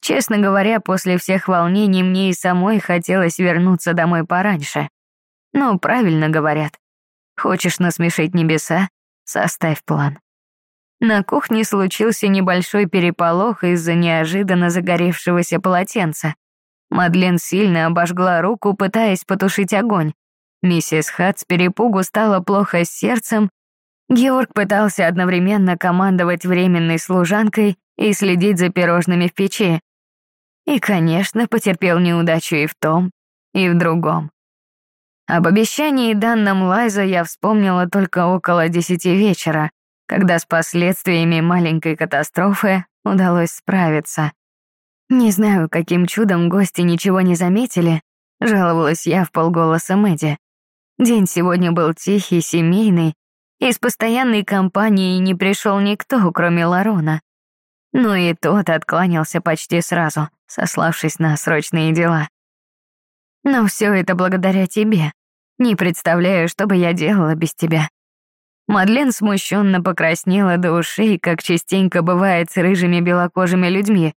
Честно говоря, после всех волнений мне и самой хотелось вернуться домой пораньше. Но правильно говорят. Хочешь насмешить небеса? Составь план. На кухне случился небольшой переполох из-за неожиданно загоревшегося полотенца. Мадлен сильно обожгла руку, пытаясь потушить огонь. Миссис Хат с перепугу стало плохо с сердцем. Георг пытался одновременно командовать временной служанкой и следить за пирожными в печи. И, конечно, потерпел неудачу и в том, и в другом. Об обещании данном Лайза я вспомнила только около десяти вечера, когда с последствиями маленькой катастрофы удалось справиться. Не знаю, каким чудом гости ничего не заметили, жаловалась я в полголоса Мэдди. День сегодня был тихий, семейный, из постоянной компании не пришел никто, кроме Ларона. Но и тот откланялся почти сразу, сославшись на срочные дела. Но все это благодаря тебе. Не представляю, что бы я делала без тебя. Мадлен смущенно покраснела до ушей, как частенько бывает с рыжими белокожими людьми,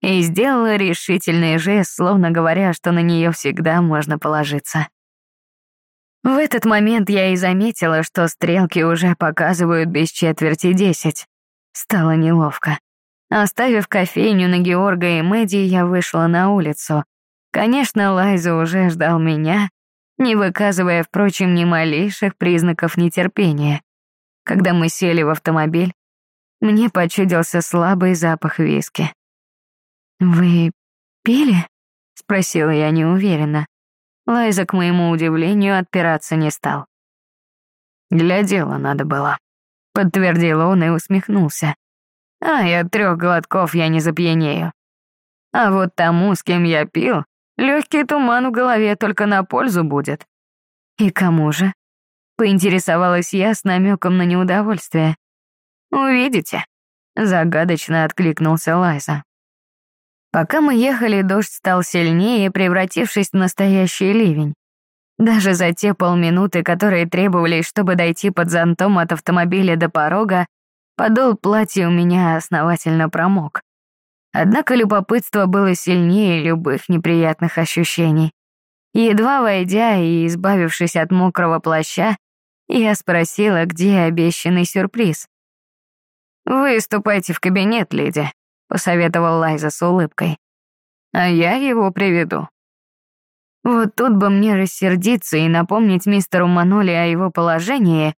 и сделала решительный жест, словно говоря, что на нее всегда можно положиться. В этот момент я и заметила, что стрелки уже показывают без четверти десять. Стало неловко. Оставив кофейню на Георга и Мэдди, я вышла на улицу. Конечно, Лайза уже ждал меня, не выказывая, впрочем, ни малейших признаков нетерпения. Когда мы сели в автомобиль, мне почудился слабый запах виски. «Вы пили?» — спросила я неуверенно. Лайза, к моему удивлению, отпираться не стал. «Для дела надо было», — подтвердил он и усмехнулся. А от трех глотков я не запьянею. А вот тому, с кем я пил, легкий туман в голове только на пользу будет. И кому же? Поинтересовалась я с намеком на неудовольствие. Увидите. Загадочно откликнулся Лайза. Пока мы ехали, дождь стал сильнее, превратившись в настоящий ливень. Даже за те полминуты, которые требовались, чтобы дойти под зонтом от автомобиля до порога, Подол платья у меня основательно промок. Однако любопытство было сильнее любых неприятных ощущений. Едва войдя и избавившись от мокрого плаща, я спросила, где обещанный сюрприз. «Вы ступайте в кабинет, леди», — посоветовал Лайза с улыбкой. «А я его приведу». Вот тут бы мне рассердиться и напомнить мистеру Маноли о его положении,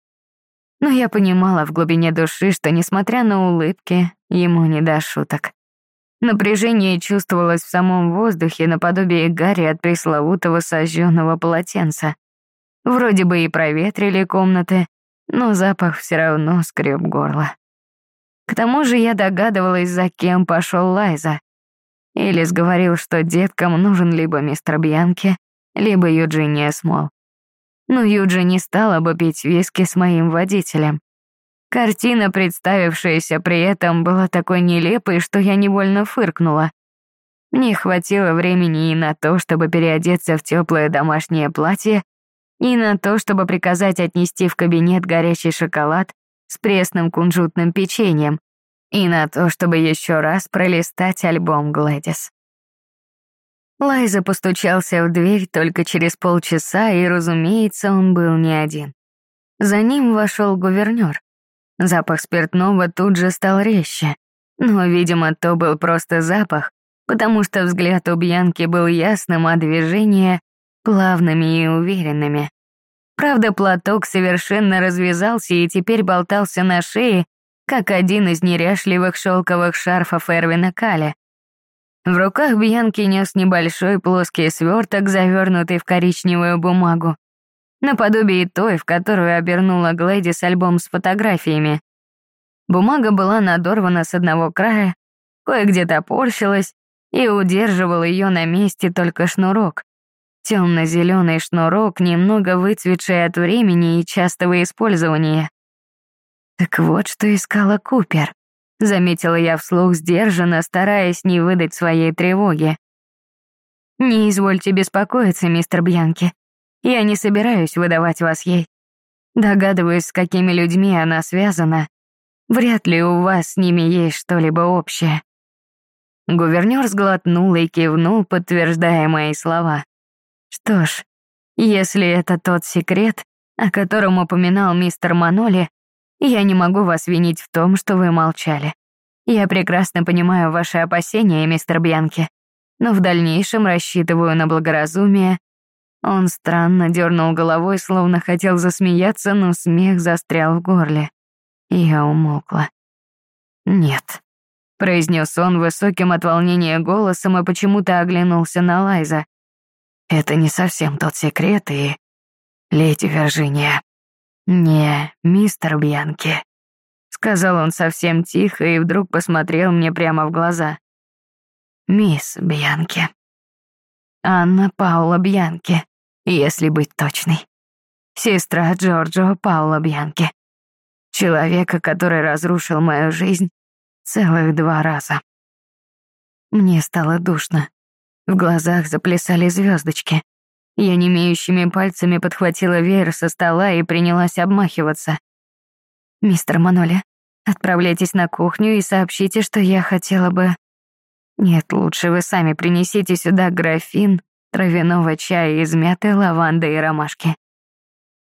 но я понимала в глубине души, что, несмотря на улыбки, ему не до шуток. Напряжение чувствовалось в самом воздухе наподобие гари от пресловутого сожженного полотенца. Вроде бы и проветрили комнаты, но запах все равно скреб горло. К тому же я догадывалась, за кем пошел Лайза. Элис говорил, что деткам нужен либо мистер Бьянки, либо Юджиния Смол но Юджи не стала бы пить виски с моим водителем. Картина, представившаяся при этом, была такой нелепой, что я невольно фыркнула. Не хватило времени и на то, чтобы переодеться в теплое домашнее платье, и на то, чтобы приказать отнести в кабинет горячий шоколад с пресным кунжутным печеньем, и на то, чтобы еще раз пролистать альбом Глэдис. Лайза постучался в дверь только через полчаса, и, разумеется, он был не один. За ним вошел гувернер. Запах спиртного тут же стал резче, но, видимо, то был просто запах, потому что взгляд у Бьянки был ясным, а движения — плавными и уверенными. Правда, платок совершенно развязался и теперь болтался на шее, как один из неряшливых шелковых шарфов Эрвина Каля. В руках Бьянки нес небольшой плоский сверток, завернутый в коричневую бумагу, наподобие той, в которую обернула Глэдис альбом с фотографиями. Бумага была надорвана с одного края, кое-где топорщилась, и удерживал ее на месте только шнурок. Темно-зеленый шнурок, немного выцветший от времени и частого использования. Так вот, что искала Купер. Заметила я вслух сдержанно, стараясь не выдать своей тревоги. «Не извольте беспокоиться, мистер Бьянки. Я не собираюсь выдавать вас ей. Догадываюсь, с какими людьми она связана. Вряд ли у вас с ними есть что-либо общее». Гувернер сглотнул и кивнул, подтверждая мои слова. Что ж, если это тот секрет, о котором упоминал мистер Маноли, я не могу вас винить в том, что вы молчали. Я прекрасно понимаю ваши опасения, мистер Бьянки, но в дальнейшем рассчитываю на благоразумие. Он странно дернул головой, словно хотел засмеяться, но смех застрял в горле. Я умолкла. «Нет», — произнес он высоким от волнения голосом и почему-то оглянулся на Лайза. «Это не совсем тот секрет и...» «Леди Виржиния». «Не, мистер Бьянки», — сказал он совсем тихо и вдруг посмотрел мне прямо в глаза. «Мисс Бьянки». Анна Паула Бьянки, если быть точной. Сестра Джорджо Паула Бьянки. Человека, который разрушил мою жизнь целых два раза. Мне стало душно. В глазах заплясали звездочки. Я немеющими пальцами подхватила веер со стола и принялась обмахиваться. «Мистер Маноли, отправляйтесь на кухню и сообщите, что я хотела бы...» «Нет, лучше вы сами принесите сюда графин травяного чая из мяты, лаванды и ромашки.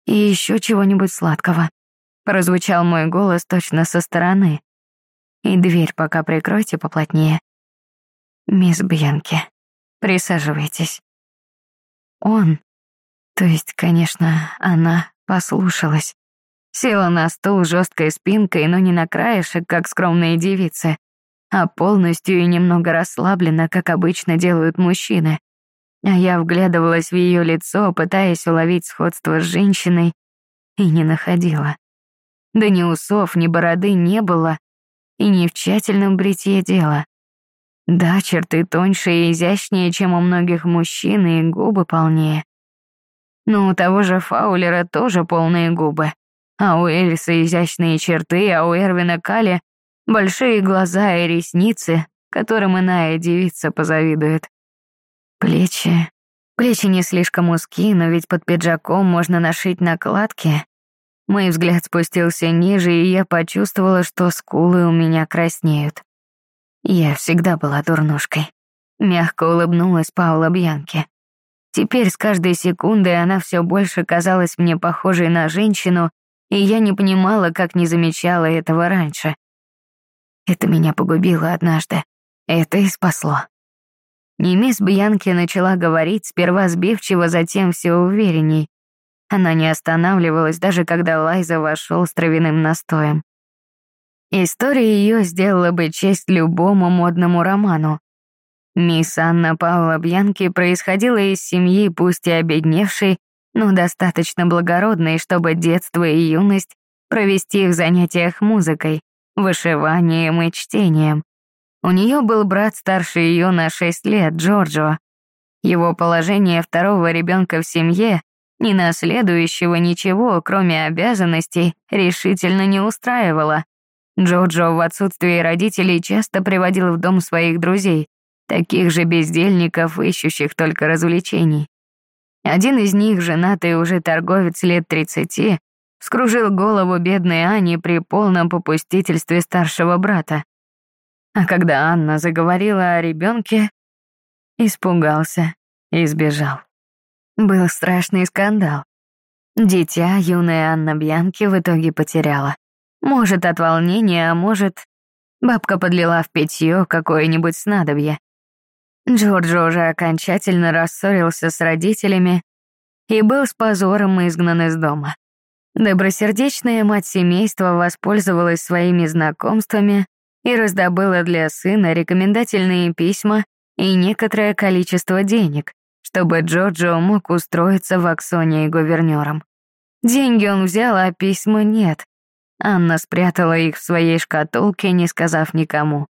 И еще чего-нибудь сладкого. Прозвучал мой голос точно со стороны. И дверь пока прикройте поплотнее. Мисс Бьянки, присаживайтесь. Он, то есть, конечно, она послушалась. Села на стул жесткой спинкой, но не на краешек, как скромные девицы, а полностью и немного расслабленно, как обычно делают мужчины. А я вглядывалась в ее лицо, пытаясь уловить сходство с женщиной, и не находила. Да ни усов, ни бороды не было, и не в тщательном бритье дело. Да, черты тоньше и изящнее, чем у многих мужчин, и губы полнее. Но у того же Фаулера тоже полные губы. А у Эльса изящные черты, а у Эрвина Кали большие глаза и ресницы, которым иная девица позавидует. Плечи. Плечи не слишком узкие, но ведь под пиджаком можно нашить накладки, мой взгляд спустился ниже, и я почувствовала, что скулы у меня краснеют. Я всегда была дурнушкой. Мягко улыбнулась Паула Бьянке. Теперь с каждой секундой она все больше казалась мне похожей на женщину, и я не понимала, как не замечала этого раньше. Это меня погубило однажды. Это и спасло. И мисс Бьянки начала говорить, сперва сбивчиво, затем все уверенней. Она не останавливалась, даже когда Лайза вошел с травяным настоем. История ее сделала бы честь любому модному роману. Мисс Анна Паула Бьянки происходила из семьи, пусть и обедневшей, но достаточно благородной, чтобы детство и юность провести в занятиях музыкой, вышиванием и чтением. У нее был брат старше ее на шесть лет, Джорджо. Его положение второго ребенка в семье ни наследующего ничего, кроме обязанностей, решительно не устраивало. Джоджо в отсутствие родителей часто приводил в дом своих друзей, таких же бездельников, ищущих только развлечений. Один из них, женатый уже торговец лет тридцати, вскружил голову бедной Ани при полном попустительстве старшего брата. А когда Анна заговорила о ребенке, испугался и сбежал. Был страшный скандал. Дитя юная Анна Бьянки в итоге потеряла. Может, от волнения, а может, бабка подлила в питье какое-нибудь снадобье. Джорджо уже окончательно рассорился с родителями и был с позором изгнан из дома. Добросердечная мать семейства воспользовалась своими знакомствами и раздобыла для сына рекомендательные письма и некоторое количество денег, чтобы Джорджо мог устроиться в Аксоне и гувернером. Деньги он взял, а письма нет. Анна спрятала их в своей шкатулке, не сказав никому.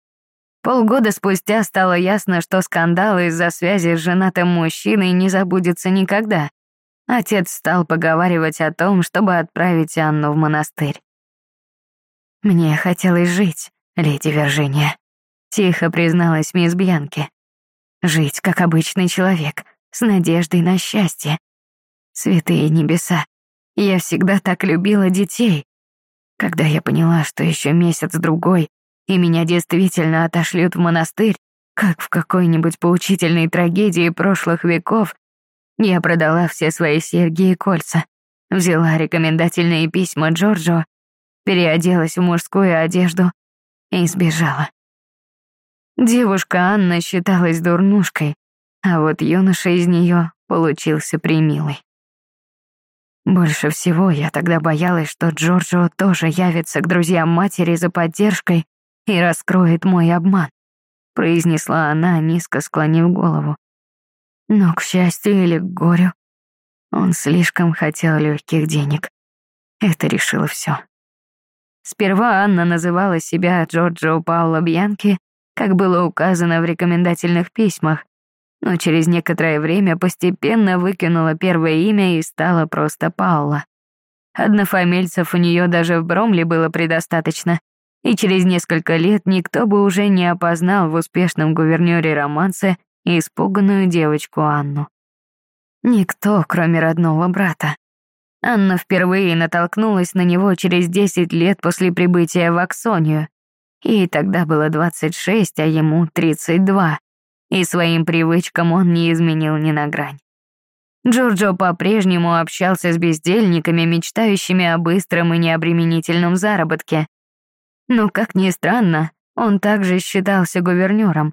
Полгода спустя стало ясно, что скандал из-за связи с женатым мужчиной не забудется никогда. Отец стал поговаривать о том, чтобы отправить Анну в монастырь. «Мне хотелось жить, леди Виржиния», — тихо призналась мисс Бьянки. «Жить, как обычный человек, с надеждой на счастье. Святые небеса, я всегда так любила детей. Когда я поняла, что еще месяц-другой, и меня действительно отошлют в монастырь, как в какой-нибудь поучительной трагедии прошлых веков, я продала все свои серьги и кольца, взяла рекомендательные письма Джорджо, переоделась в мужскую одежду и сбежала. Девушка Анна считалась дурнушкой, а вот юноша из нее получился примилый. Больше всего я тогда боялась, что Джорджо тоже явится к друзьям матери за поддержкой и раскроет мой обман, произнесла она, низко склонив голову. Но, к счастью или к горю, он слишком хотел легких денег. Это решило все. Сперва Анна называла себя Джорджо Пауло Бьянки, как было указано в рекомендательных письмах, но через некоторое время постепенно выкинула первое имя и стала просто Паула. Однофамильцев у нее даже в Бромле было предостаточно, и через несколько лет никто бы уже не опознал в успешном гувернёре романсе испуганную девочку Анну. Никто, кроме родного брата. Анна впервые натолкнулась на него через 10 лет после прибытия в Аксонию. Ей тогда было 26, а ему 32 и своим привычкам он не изменил ни на грань. Джорджо по-прежнему общался с бездельниками, мечтающими о быстром и необременительном заработке. Но, как ни странно, он также считался гувернёром,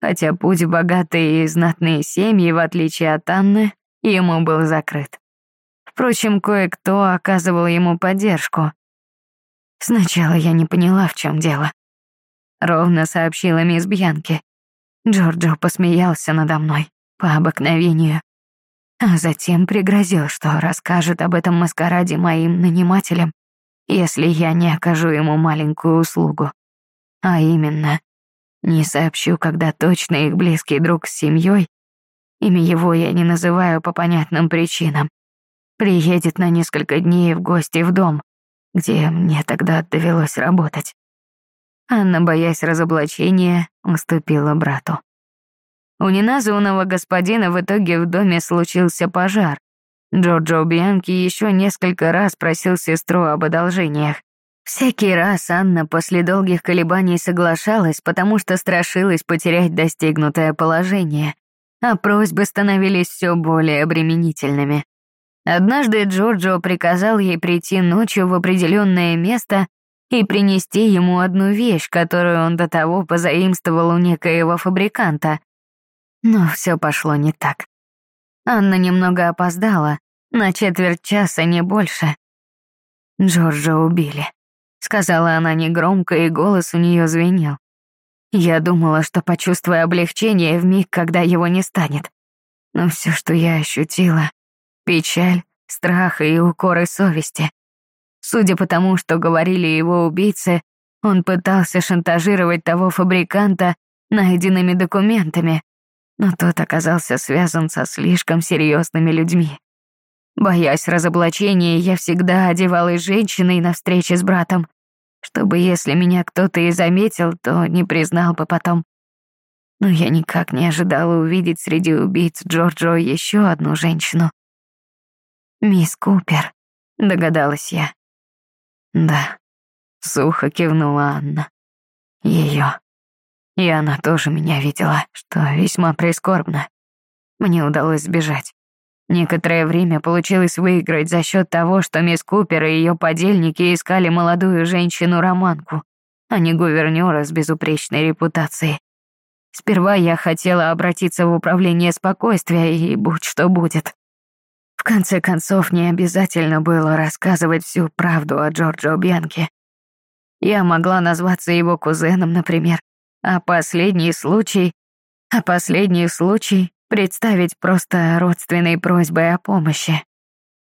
хотя путь в богатые и знатные семьи, в отличие от Анны, ему был закрыт. Впрочем, кое-кто оказывал ему поддержку. Сначала я не поняла, в чем дело. Ровно сообщила мисс Бьянки. Джорджо посмеялся надо мной по обыкновению, а затем пригрозил, что расскажет об этом маскараде моим нанимателям, если я не окажу ему маленькую услугу. А именно, не сообщу, когда точно их близкий друг с семьей, имя его я не называю по понятным причинам, приедет на несколько дней в гости в дом, где мне тогда довелось работать. Анна, боясь разоблачения, уступила брату. У неназванного господина в итоге в доме случился пожар. Джорджо Бианки еще несколько раз просил сестру об одолжениях. Всякий раз Анна после долгих колебаний соглашалась, потому что страшилась потерять достигнутое положение, а просьбы становились все более обременительными. Однажды Джорджо приказал ей прийти ночью в определенное место и принести ему одну вещь, которую он до того позаимствовал у некоего фабриканта. Но все пошло не так. Анна немного опоздала, на четверть часа, не больше. Джорджа убили, сказала она негромко, и голос у нее звенел. Я думала, что почувствую облегчение в миг, когда его не станет. Но все, что я ощутила — печаль, страх и укоры совести. Судя по тому, что говорили его убийцы, он пытался шантажировать того фабриканта найденными документами, но тот оказался связан со слишком серьезными людьми. Боясь разоблачения, я всегда одевалась женщиной на встрече с братом, чтобы если меня кто-то и заметил, то не признал бы потом. Но я никак не ожидала увидеть среди убийц Джорджо еще одну женщину. «Мисс Купер», — догадалась я. Да, сухо кивнула Анна. Ее. И она тоже меня видела, что весьма прискорбно. Мне удалось сбежать. Некоторое время получилось выиграть за счет того, что мисс Купер и ее подельники искали молодую женщину-романку, а не гувернера с безупречной репутацией. Сперва я хотела обратиться в управление спокойствия и будь что будет. Конце концов, не обязательно было рассказывать всю правду о Джорджо Бьянке. Я могла назваться его кузеном, например, а последний случай... А последний случай представить просто родственной просьбой о помощи.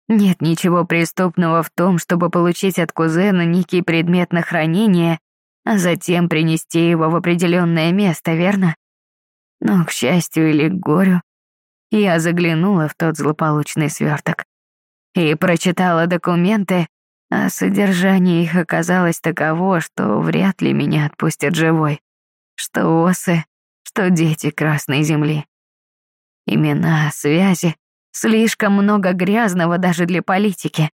Нет ничего преступного в том, чтобы получить от кузена некий предмет на хранение, а затем принести его в определенное место, верно? Но, к счастью или к горю, я заглянула в тот злополучный сверток и прочитала документы, а содержание их оказалось таково, что вряд ли меня отпустят живой. Что осы, что дети Красной Земли. Имена, связи, слишком много грязного даже для политики.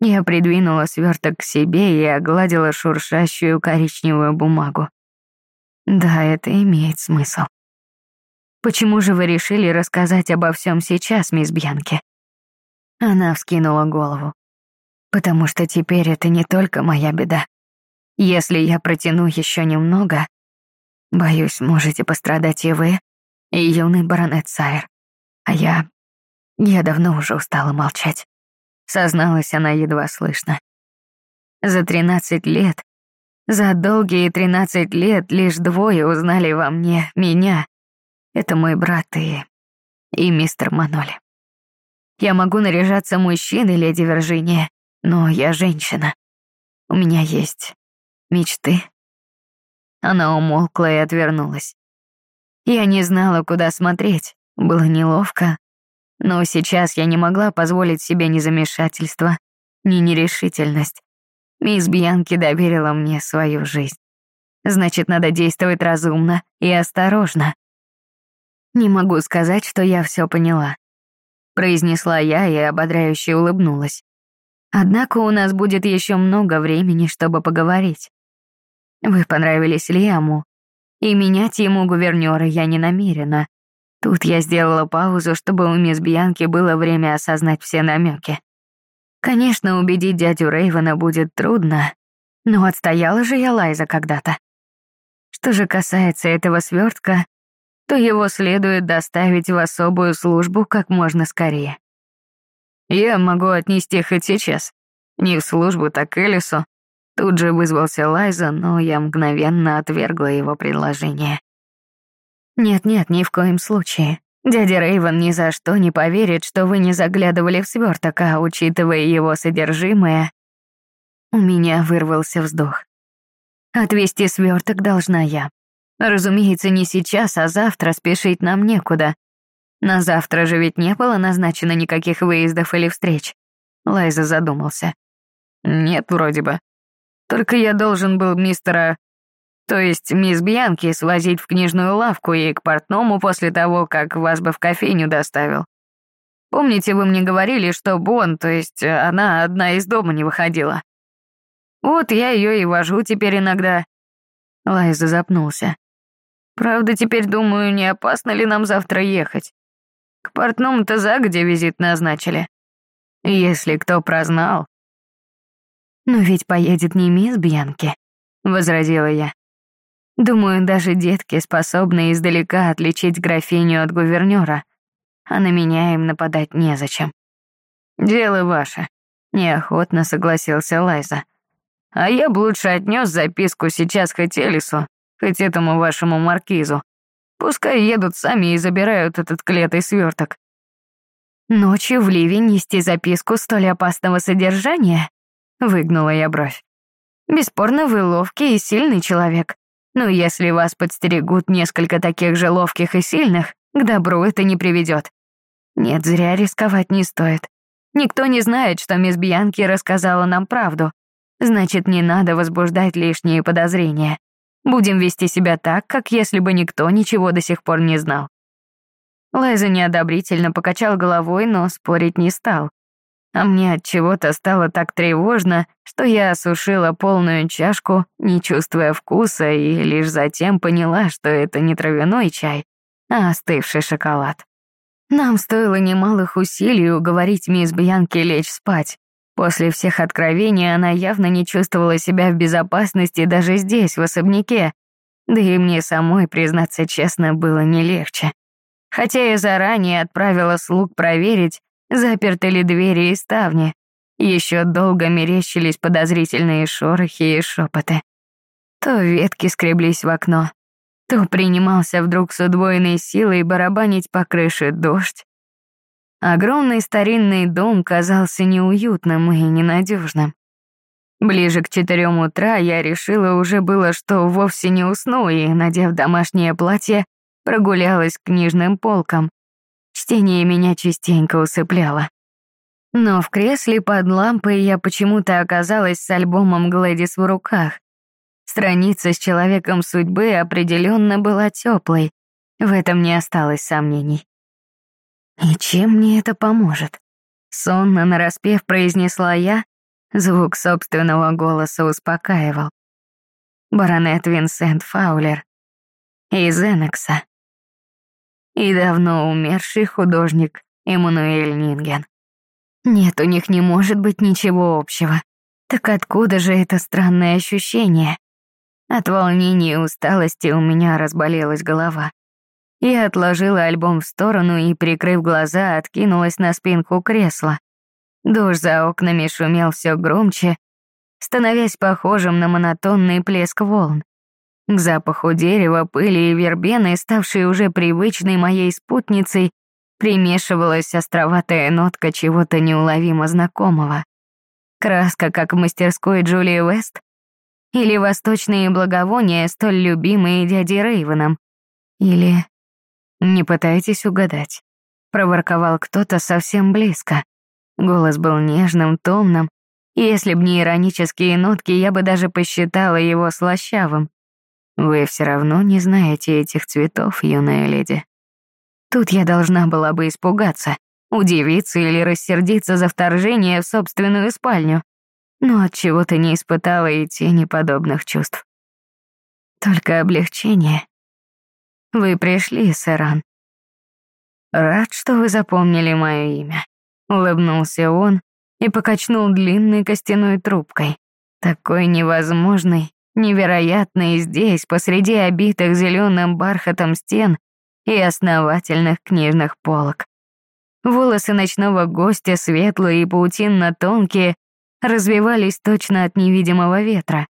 Я придвинула сверток к себе и огладила шуршащую коричневую бумагу. Да, это имеет смысл. Почему же вы решили рассказать обо всем сейчас, мисс Бьянки? Она вскинула голову. Потому что теперь это не только моя беда. Если я протяну еще немного, боюсь, можете пострадать и вы, и юный баронет Сайр. А я... я давно уже устала молчать. Созналась она едва слышно. За тринадцать лет, за долгие тринадцать лет лишь двое узнали во мне меня. Это мой брат и... и мистер Маноли. Я могу наряжаться мужчиной, леди Виржиния, но я женщина. У меня есть мечты. Она умолкла и отвернулась. Я не знала, куда смотреть, было неловко, но сейчас я не могла позволить себе ни замешательства, ни нерешительность. Мисс Бьянки доверила мне свою жизнь. Значит, надо действовать разумно и осторожно. Не могу сказать, что я все поняла произнесла я и ободряюще улыбнулась. Однако у нас будет еще много времени, чтобы поговорить. Вы понравились Лиаму, и менять ему гувернера я не намерена. Тут я сделала паузу, чтобы у мисс Бьянки было время осознать все намеки. Конечно, убедить дядю Рейвена будет трудно, но отстояла же я Лайза когда-то. Что же касается этого свертка, то его следует доставить в особую службу как можно скорее. Я могу отнести хоть сейчас. Не в службу, так к Элису. Тут же вызвался Лайза, но я мгновенно отвергла его предложение. «Нет-нет, ни в коем случае. Дядя Рейвен ни за что не поверит, что вы не заглядывали в сверток, а учитывая его содержимое...» У меня вырвался вздох. «Отвести сверток должна я. Разумеется, не сейчас, а завтра спешить нам некуда. На завтра же ведь не было назначено никаких выездов или встреч. Лайза задумался. Нет, вроде бы. Только я должен был мистера... То есть мисс Бьянки свозить в книжную лавку и к портному после того, как вас бы в кофейню доставил. Помните, вы мне говорили, что Бон, то есть она одна из дома не выходила? Вот я ее и вожу теперь иногда. Лайза запнулся. Правда, теперь думаю, не опасно ли нам завтра ехать. К портному-то за где визит назначили. Если кто прознал. Но ведь поедет не мисс Бьянки, возразила я. Думаю, даже детки способны издалека отличить графиню от гувернера, а на меня им нападать незачем. Дело ваше, неохотно согласился Лайза. А я бы лучше отнес записку сейчас хоть Элису, хоть этому вашему маркизу. Пускай едут сами и забирают этот клетый сверток. Ночью в ливень нести записку столь опасного содержания? Выгнула я бровь. Бесспорно, вы ловкий и сильный человек. Но если вас подстерегут несколько таких же ловких и сильных, к добру это не приведет. Нет, зря рисковать не стоит. Никто не знает, что мисс Бьянки рассказала нам правду. Значит, не надо возбуждать лишние подозрения. Будем вести себя так, как если бы никто ничего до сих пор не знал. Лайза неодобрительно покачал головой, но спорить не стал. А мне от чего-то стало так тревожно, что я осушила полную чашку, не чувствуя вкуса, и лишь затем поняла, что это не травяной чай, а остывший шоколад. Нам стоило немалых усилий уговорить мисс Бьянки лечь спать, После всех откровений она явно не чувствовала себя в безопасности даже здесь, в особняке. Да и мне самой, признаться честно, было не легче. Хотя я заранее отправила слуг проверить, заперты ли двери и ставни. Еще долго мерещились подозрительные шорохи и шепоты. То ветки скреблись в окно, то принимался вдруг с удвоенной силой барабанить по крыше дождь, Огромный старинный дом казался неуютным и ненадежным. Ближе к четырем утра я решила уже было, что вовсе не усну, и, надев домашнее платье, прогулялась к книжным полкам. Чтение меня частенько усыпляло. Но в кресле под лампой я почему-то оказалась с альбомом Глэдис в руках. Страница с человеком судьбы определенно была теплой. В этом не осталось сомнений. И чем мне это поможет? Сонно нараспев произнесла я, звук собственного голоса успокаивал. Баронет Винсент Фаулер, из Энекса. И давно умерший художник Эммануэль Нинген. Нет, у них не может быть ничего общего. Так откуда же это странное ощущение? От волнения и усталости у меня разболелась голова. Я отложила альбом в сторону и, прикрыв глаза, откинулась на спинку кресла. Дождь за окнами шумел все громче, становясь похожим на монотонный плеск волн. К запаху дерева, пыли и вербены, ставшей уже привычной моей спутницей, примешивалась островатая нотка чего-то неуловимо знакомого. Краска, как в мастерской Джулии Уэст, или восточные благовония, столь любимые дядей Рейвеном, или «Не пытайтесь угадать», — проворковал кто-то совсем близко. Голос был нежным, томным, если б не иронические нотки, я бы даже посчитала его слащавым. Вы все равно не знаете этих цветов, юная леди. Тут я должна была бы испугаться, удивиться или рассердиться за вторжение в собственную спальню, но от чего то не испытала и тени подобных чувств. Только облегчение вы пришли, Сэран. Рад, что вы запомнили мое имя. Улыбнулся он и покачнул длинной костяной трубкой. Такой невозможный, невероятный здесь, посреди обитых зеленым бархатом стен и основательных книжных полок. Волосы ночного гостя, светлые и паутинно-тонкие, развивались точно от невидимого ветра.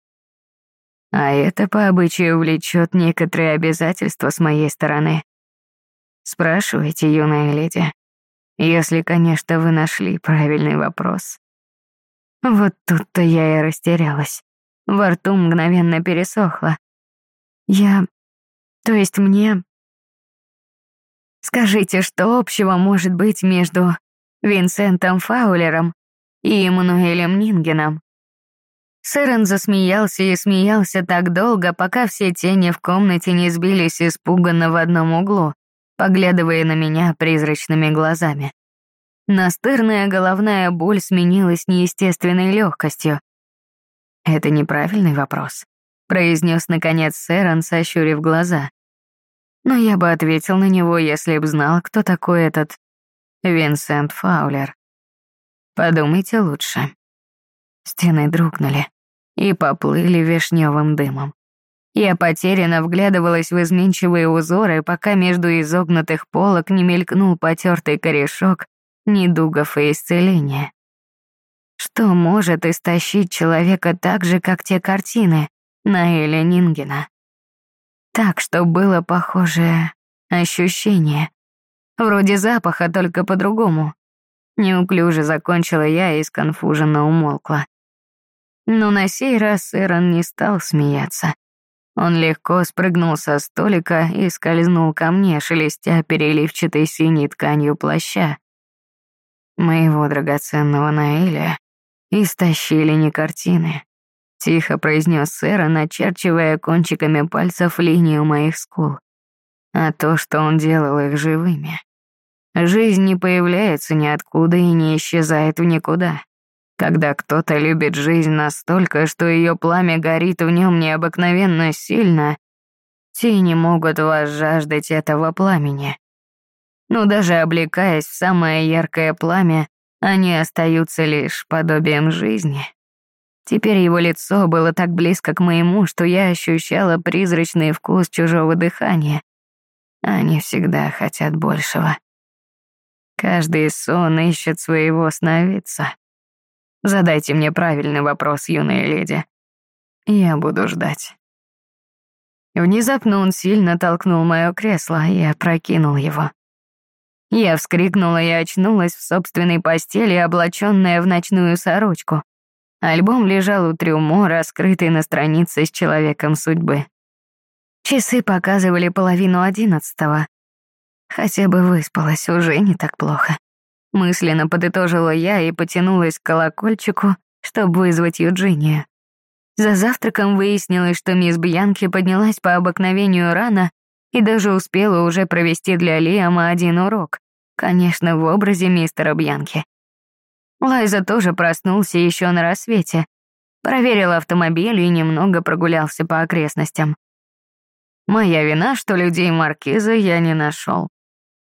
А это по обычаю влечет некоторые обязательства с моей стороны. Спрашивайте, юная леди, если, конечно, вы нашли правильный вопрос. Вот тут-то я и растерялась. Во рту мгновенно пересохло. Я... То есть мне... Скажите, что общего может быть между Винсентом Фаулером и Эммануэлем Нингеном? Сэрен засмеялся и смеялся так долго, пока все тени в комнате не сбились испуганно в одном углу, поглядывая на меня призрачными глазами. Настырная головная боль сменилась неестественной легкостью. «Это неправильный вопрос», — произнес наконец Сэрон, сощурив глаза. Но я бы ответил на него, если б знал, кто такой этот Винсент Фаулер. Подумайте лучше. Стены дрогнули и поплыли вишневым дымом. Я потерянно вглядывалась в изменчивые узоры, пока между изогнутых полок не мелькнул потертый корешок недугов и исцеления. Что может истощить человека так же, как те картины на Эля Нингена? Так, что было похожее ощущение. Вроде запаха, только по-другому. Неуклюже закончила я и сконфуженно умолкла. Но на сей раз Эрон не стал смеяться. Он легко спрыгнул со столика и скользнул ко мне, шелестя переливчатой синей тканью плаща. Моего драгоценного Наэля истощили не картины. Тихо произнес Эрон, начерчивая кончиками пальцев линию моих скул. А то, что он делал их живыми. Жизнь не появляется ниоткуда и не исчезает в никуда. Когда кто-то любит жизнь настолько, что ее пламя горит в нем необыкновенно сильно, те не могут возжаждать этого пламени. Но даже облекаясь в самое яркое пламя, они остаются лишь подобием жизни. Теперь его лицо было так близко к моему, что я ощущала призрачный вкус чужого дыхания. Они всегда хотят большего. Каждый сон ищет своего сновидца. Задайте мне правильный вопрос, юная леди. Я буду ждать. Внезапно он сильно толкнул мое кресло и опрокинул его. Я вскрикнула и очнулась в собственной постели, облаченная в ночную сорочку. Альбом лежал у трюмо, раскрытый на странице с человеком судьбы. Часы показывали половину одиннадцатого. Хотя бы выспалась, уже не так плохо. Мысленно подытожила я и потянулась к колокольчику, чтобы вызвать Юджинию. За завтраком выяснилось, что мисс Бьянки поднялась по обыкновению рано и даже успела уже провести для Лиама один урок. Конечно, в образе мистера Бьянки. Лайза тоже проснулся еще на рассвете. Проверил автомобиль и немного прогулялся по окрестностям. Моя вина, что людей маркиза я не нашел.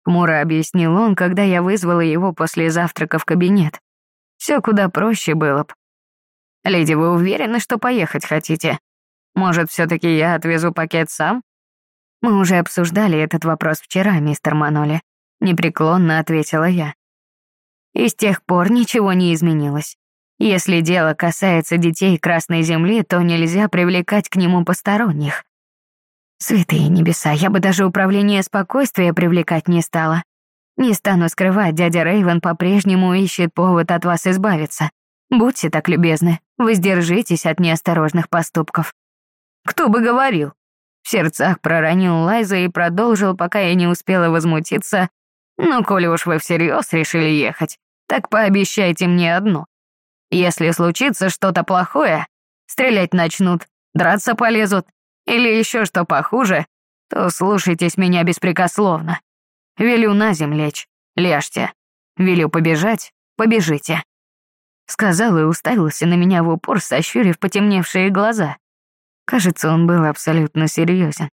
Хмуро объяснил он, когда я вызвала его после завтрака в кабинет. Все куда проще было б. Леди, вы уверены, что поехать хотите? Может, все таки я отвезу пакет сам? Мы уже обсуждали этот вопрос вчера, мистер Маноли. Непреклонно ответила я. И с тех пор ничего не изменилось. Если дело касается детей Красной Земли, то нельзя привлекать к нему посторонних. Святые небеса, я бы даже управление спокойствия привлекать не стала. Не стану скрывать, дядя Рейвен по-прежнему ищет повод от вас избавиться. Будьте так любезны, воздержитесь от неосторожных поступков. Кто бы говорил? В сердцах проронил Лайза и продолжил, пока я не успела возмутиться. Ну, коли уж вы всерьез решили ехать, так пообещайте мне одно. Если случится что-то плохое, стрелять начнут, драться полезут, или еще что похуже, то слушайтесь меня беспрекословно. Велю на земь лечь, ляжьте. Велю побежать, побежите. Сказал и уставился на меня в упор, сощурив потемневшие глаза. Кажется, он был абсолютно серьезен.